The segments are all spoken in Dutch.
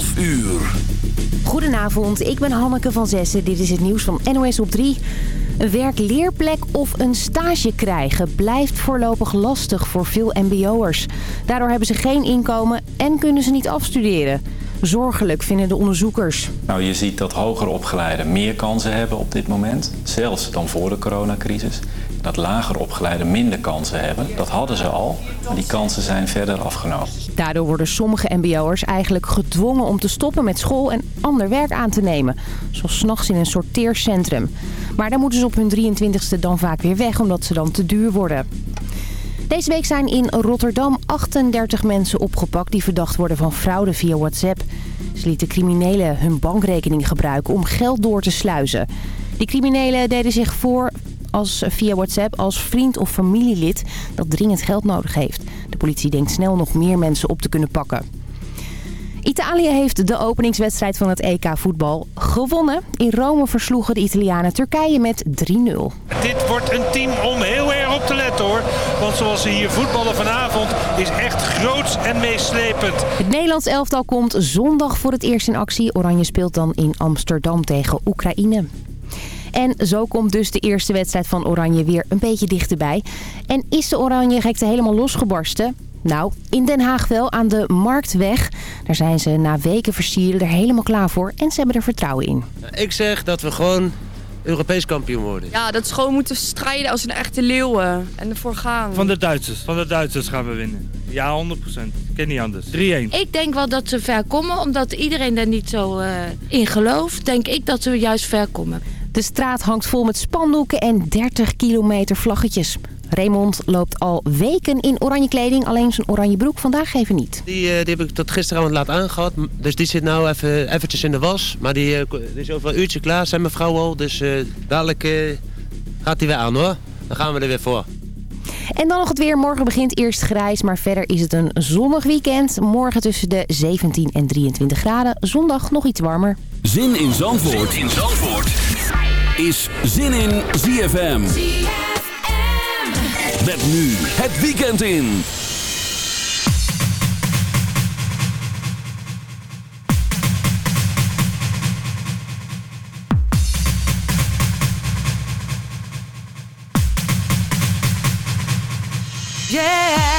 12 uur. Goedenavond, ik ben Hanneke van Zessen. Dit is het nieuws van NOS op 3. Een werkleerplek of een stage krijgen blijft voorlopig lastig voor veel mbo'ers. Daardoor hebben ze geen inkomen en kunnen ze niet afstuderen. Zorgelijk vinden de onderzoekers. Nou, je ziet dat hoger opgeleiden meer kansen hebben op dit moment. Zelfs dan voor de coronacrisis. Dat lager opgeleiden minder kansen hebben. Dat hadden ze al, maar die kansen zijn verder afgenomen. Daardoor worden sommige mbo'ers eigenlijk gedwongen om te stoppen met school en ander werk aan te nemen. Zoals s'nachts in een sorteercentrum. Maar dan moeten ze op hun 23ste dan vaak weer weg omdat ze dan te duur worden. Deze week zijn in Rotterdam 38 mensen opgepakt die verdacht worden van fraude via WhatsApp. Ze lieten criminelen hun bankrekening gebruiken om geld door te sluizen. Die criminelen deden zich voor als, via WhatsApp als vriend of familielid dat dringend geld nodig heeft. De politie denkt snel nog meer mensen op te kunnen pakken. Italië heeft de openingswedstrijd van het EK voetbal gewonnen. In Rome versloegen de Italianen Turkije met 3-0. Dit wordt een team om heel erg op te letten hoor. Want zoals ze hier voetballen vanavond is echt groots en meeslepend. Het Nederlands elftal komt zondag voor het eerst in actie. Oranje speelt dan in Amsterdam tegen Oekraïne. En zo komt dus de eerste wedstrijd van Oranje weer een beetje dichterbij. En is de Oranje gekte helemaal losgebarsten? Nou, in Den Haag wel, aan de Marktweg. Daar zijn ze na weken versieren er helemaal klaar voor en ze hebben er vertrouwen in. Ik zeg dat we gewoon Europees kampioen worden. Ja, dat ze gewoon moeten strijden als een echte leeuwen en ervoor gaan. Van de Duitsers. Van de Duitsers gaan we winnen. Ja, 100%. Ik ken niet anders. 3-1. Ik denk wel dat ze ver komen, omdat iedereen er niet zo uh, in gelooft. Denk ik dat ze juist ver komen. De straat hangt vol met spandoeken en 30 kilometer vlaggetjes. Raymond loopt al weken in oranje kleding, alleen zijn oranje broek vandaag even niet. Die, uh, die heb ik tot gisteravond laat aangehad, dus die zit nou even eventjes in de was. Maar die, die is over een uurtje klaar, zijn mevrouw al, dus uh, dadelijk gaat die weer aan hoor. Dan gaan we er weer voor. En dan nog het weer. Morgen begint eerst grijs, maar verder is het een zonnig weekend. Morgen tussen de 17 en 23 graden. Zondag nog iets warmer. Zin in Zandvoort, zin in Zandvoort. Is Zin in ZFM. Met nu het weekend in. Yeah.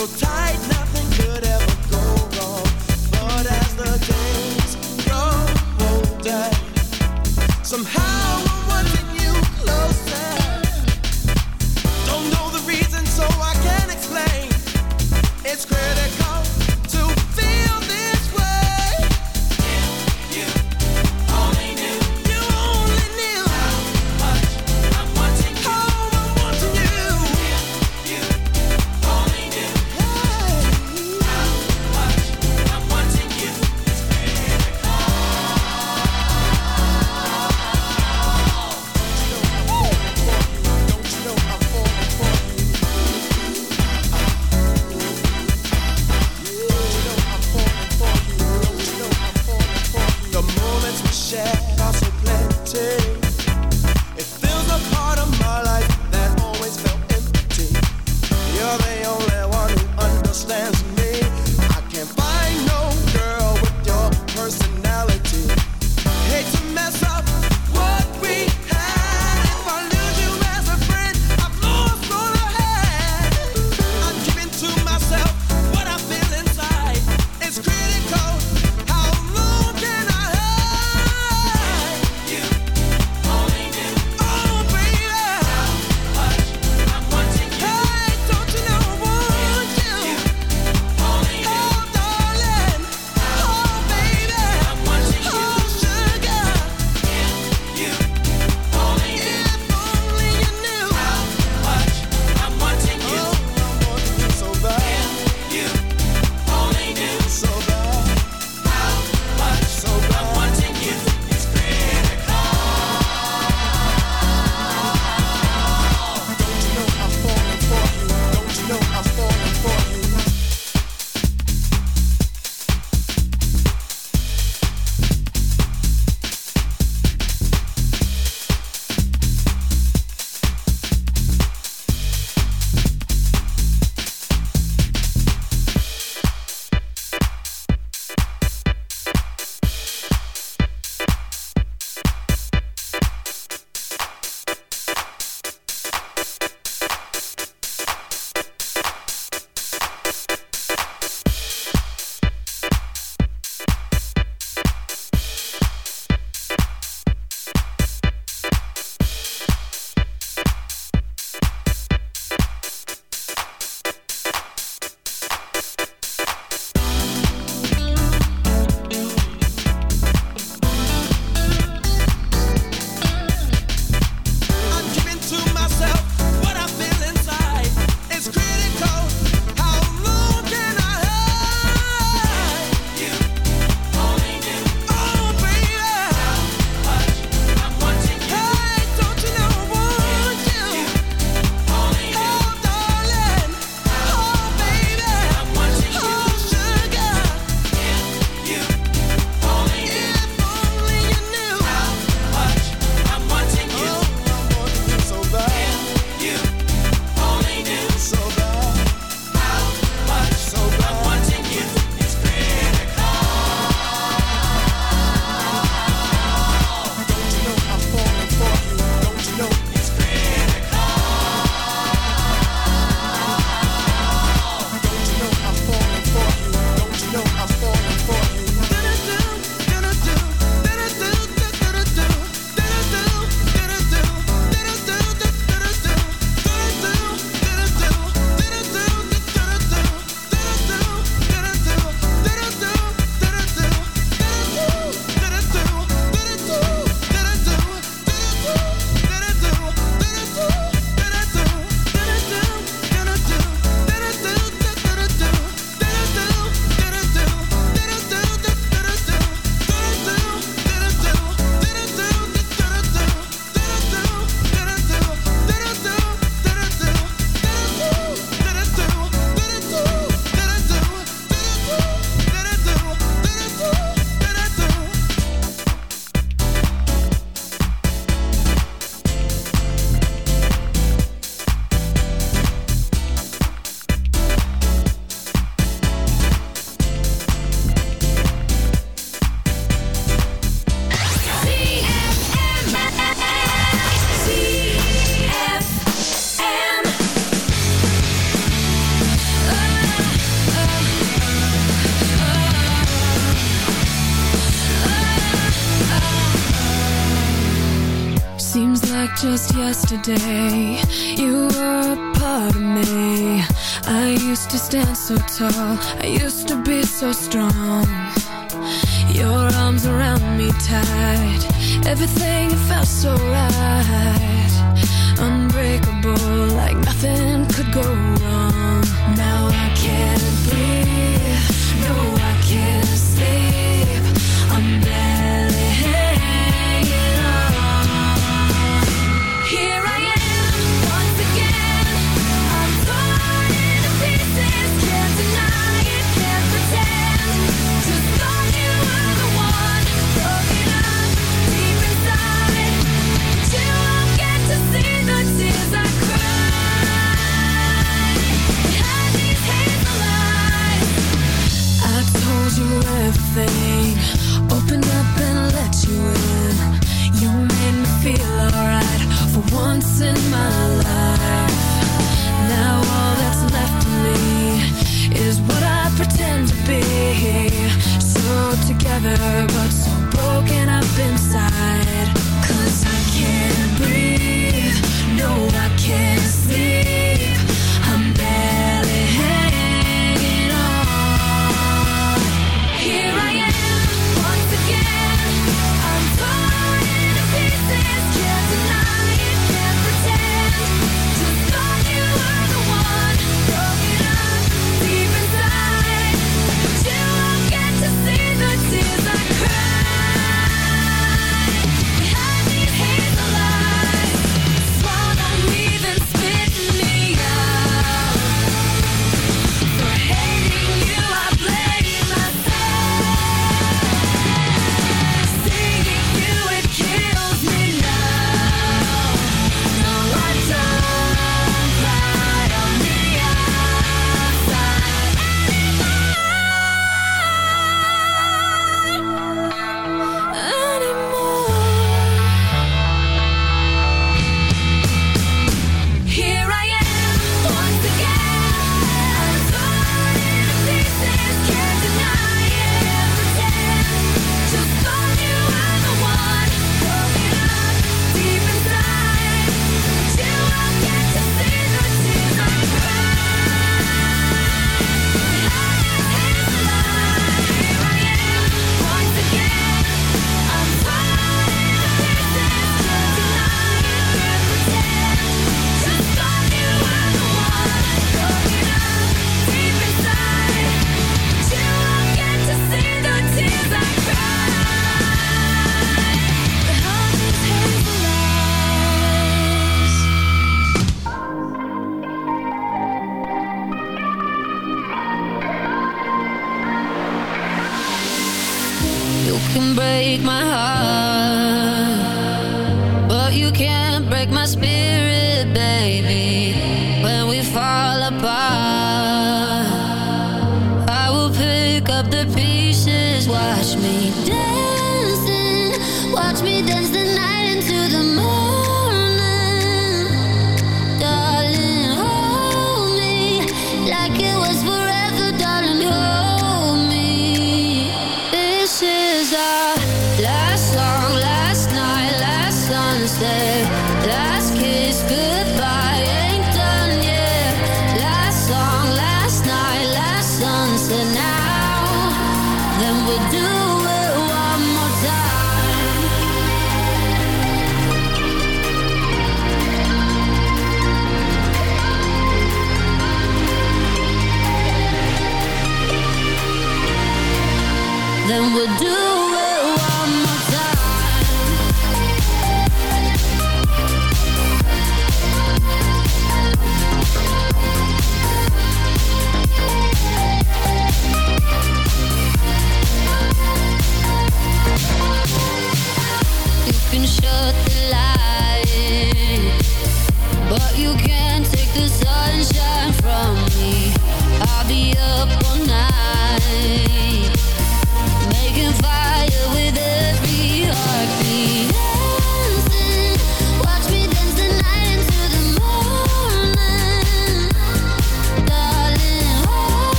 so tired.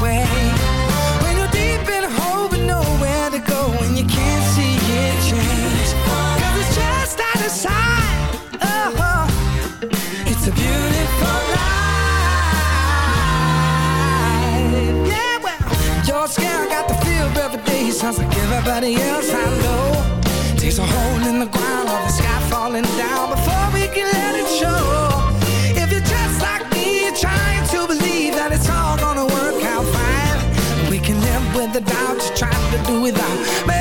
When you're deep in a hole but nowhere to go and you can't see it change. Cause it's just out of sight. Oh, uh-huh. it's a beautiful life. Yeah, well, your skin got the feel every day. Sounds like everybody else I know. Takes a hole in the ground or the sky falling down before we can let it show. Without.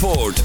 Zandvoort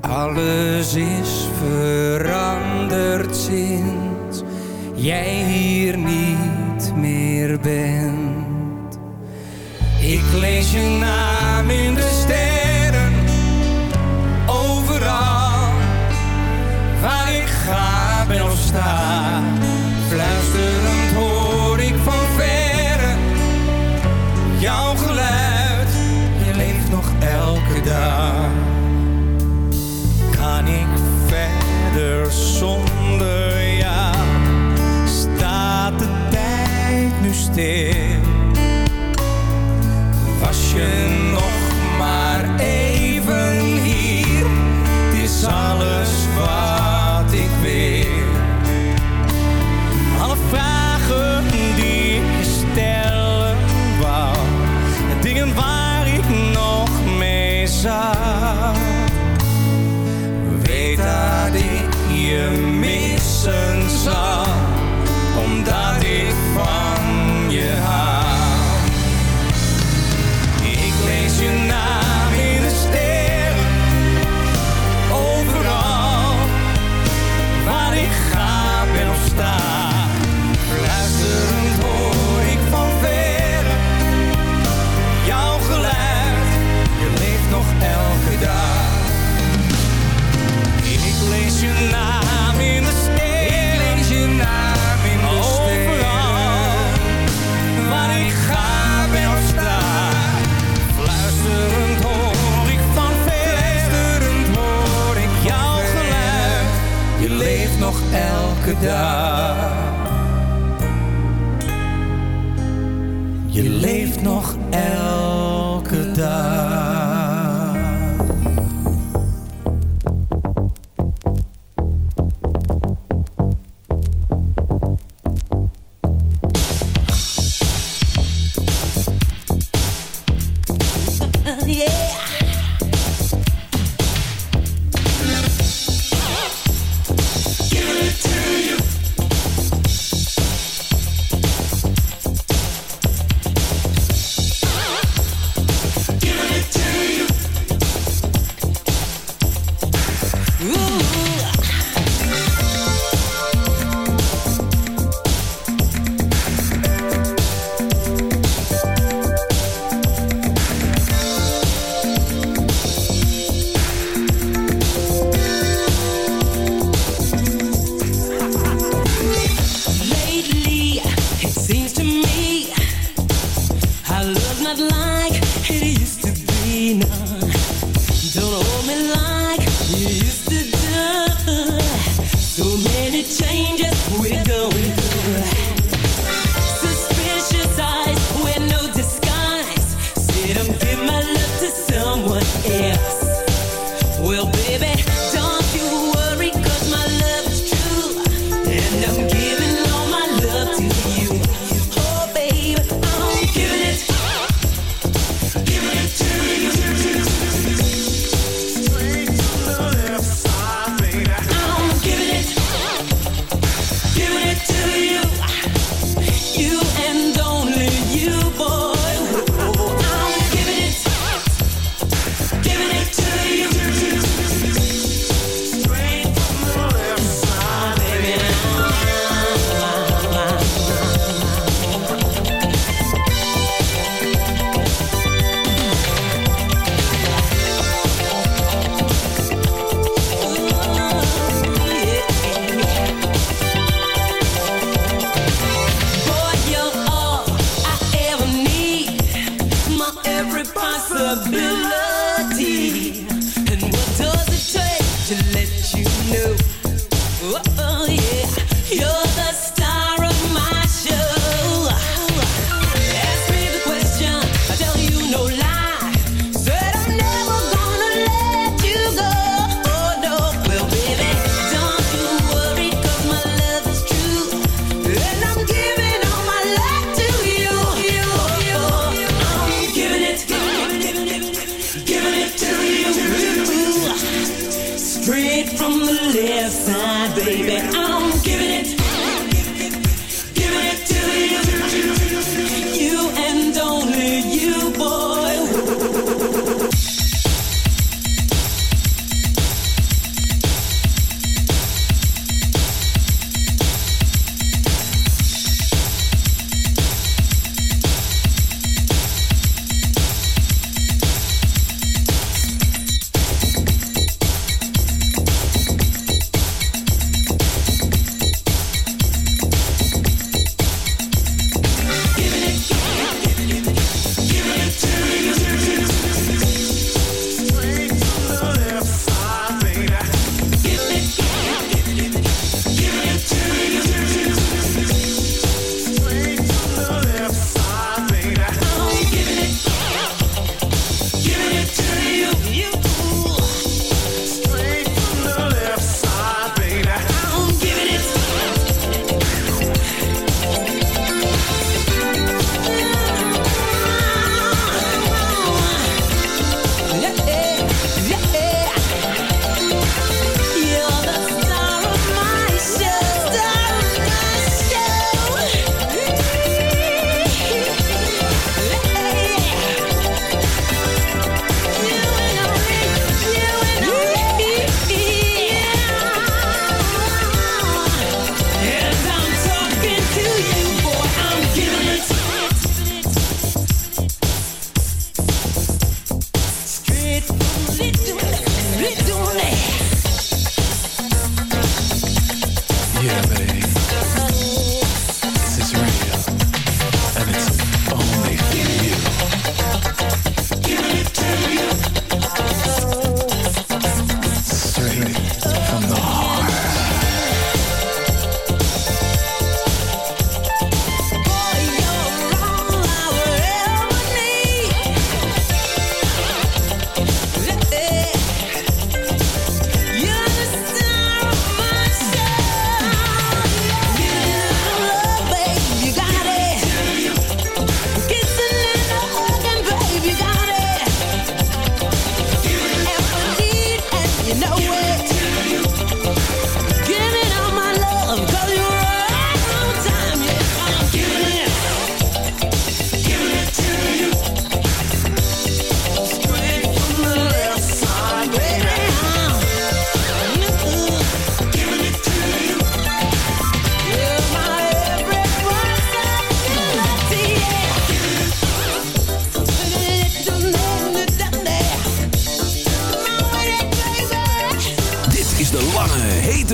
Alles is veranderd sinds jij hier niet meer bent. Ik lees je naam in de sterren. Je leeft nog elke dag.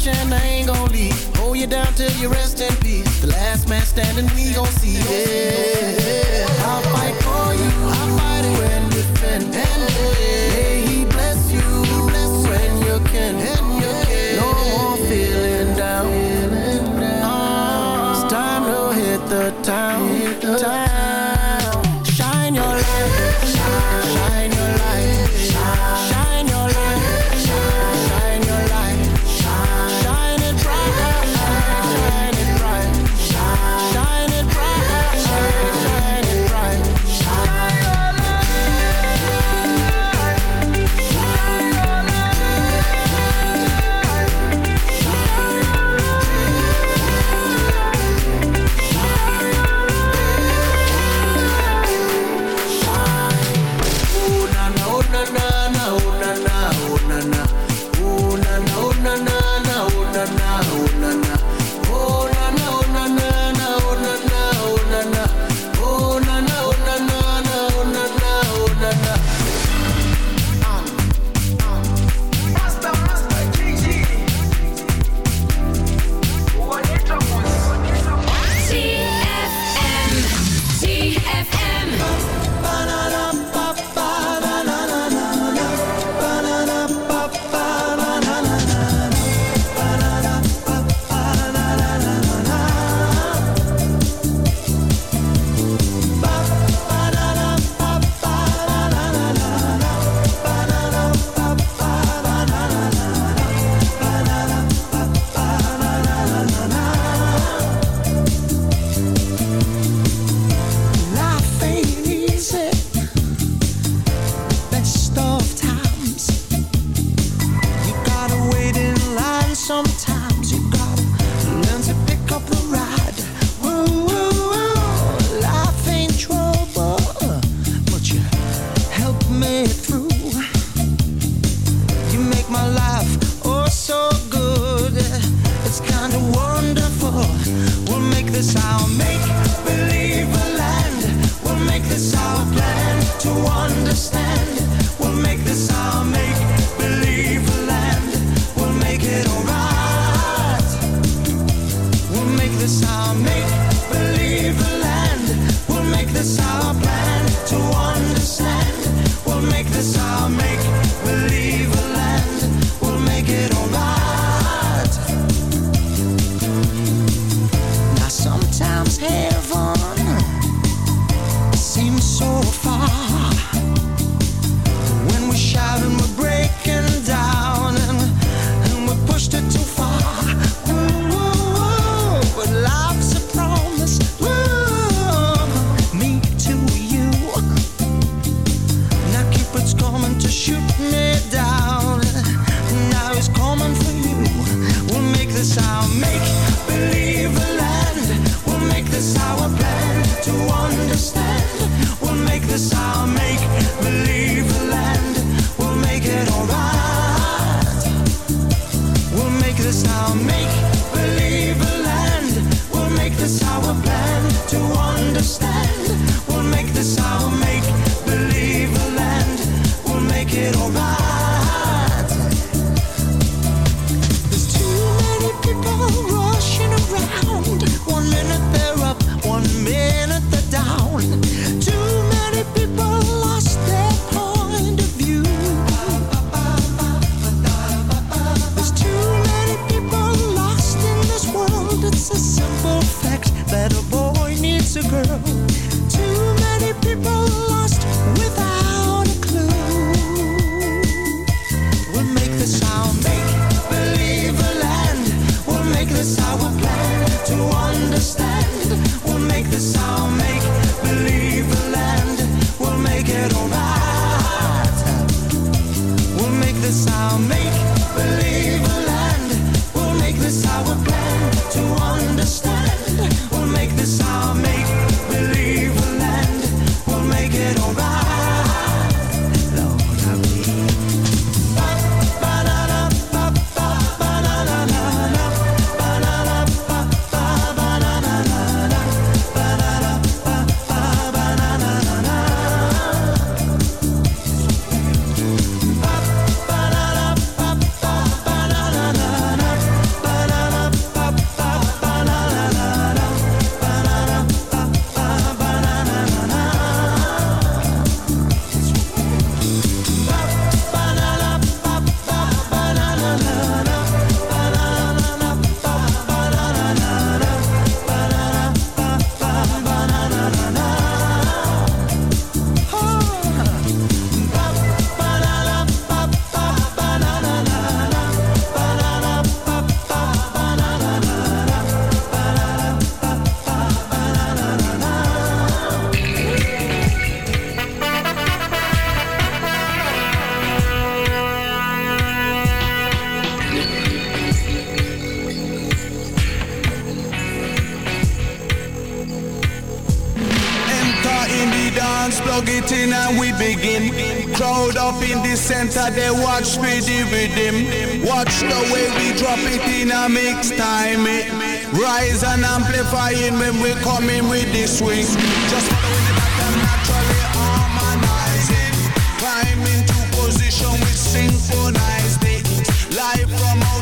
watching, I ain't gon' leave. Hold you down till you rest in peace. The last man standing, we gon' see. Yeah, I'll fight for you. I'll fight it when you can. May he bless you when you can. No more feeling down. It's time to hit the town. Hit the town. It in and we begin. Crowd up in the center, they watch for the rhythm. Watch the way we drop it in a mix time. eh. Rise and amplifying when we coming with the swing. Just following the pattern naturally harmonizing. Climb into position with synchronized it. Live from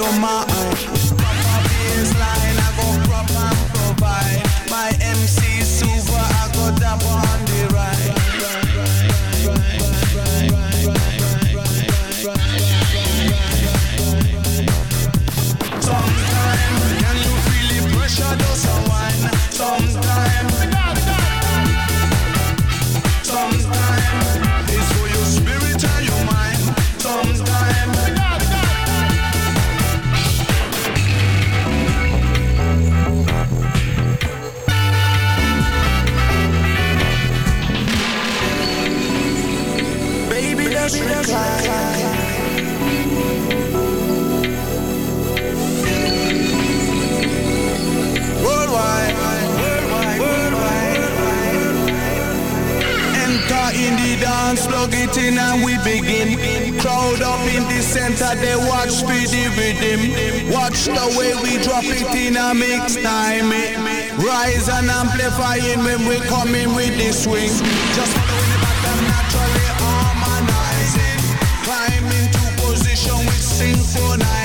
your mind. I go prop and provide. My MC super I go on the right. Sometime can you feel the pressure does unwind? Sometime. The way we drop it in a mix time. eh. Rise and amplifying when we coming with the swing. Just following the pattern naturally harmonizing. Climb into position with synchronized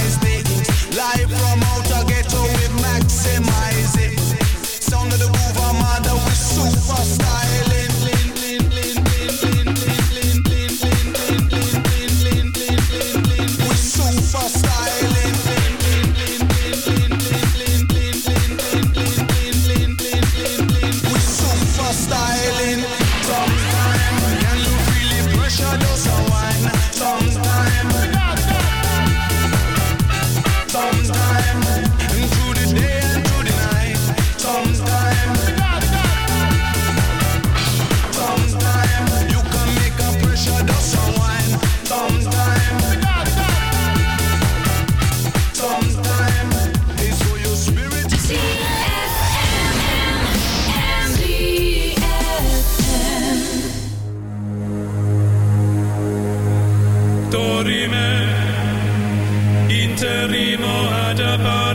interim ad appare.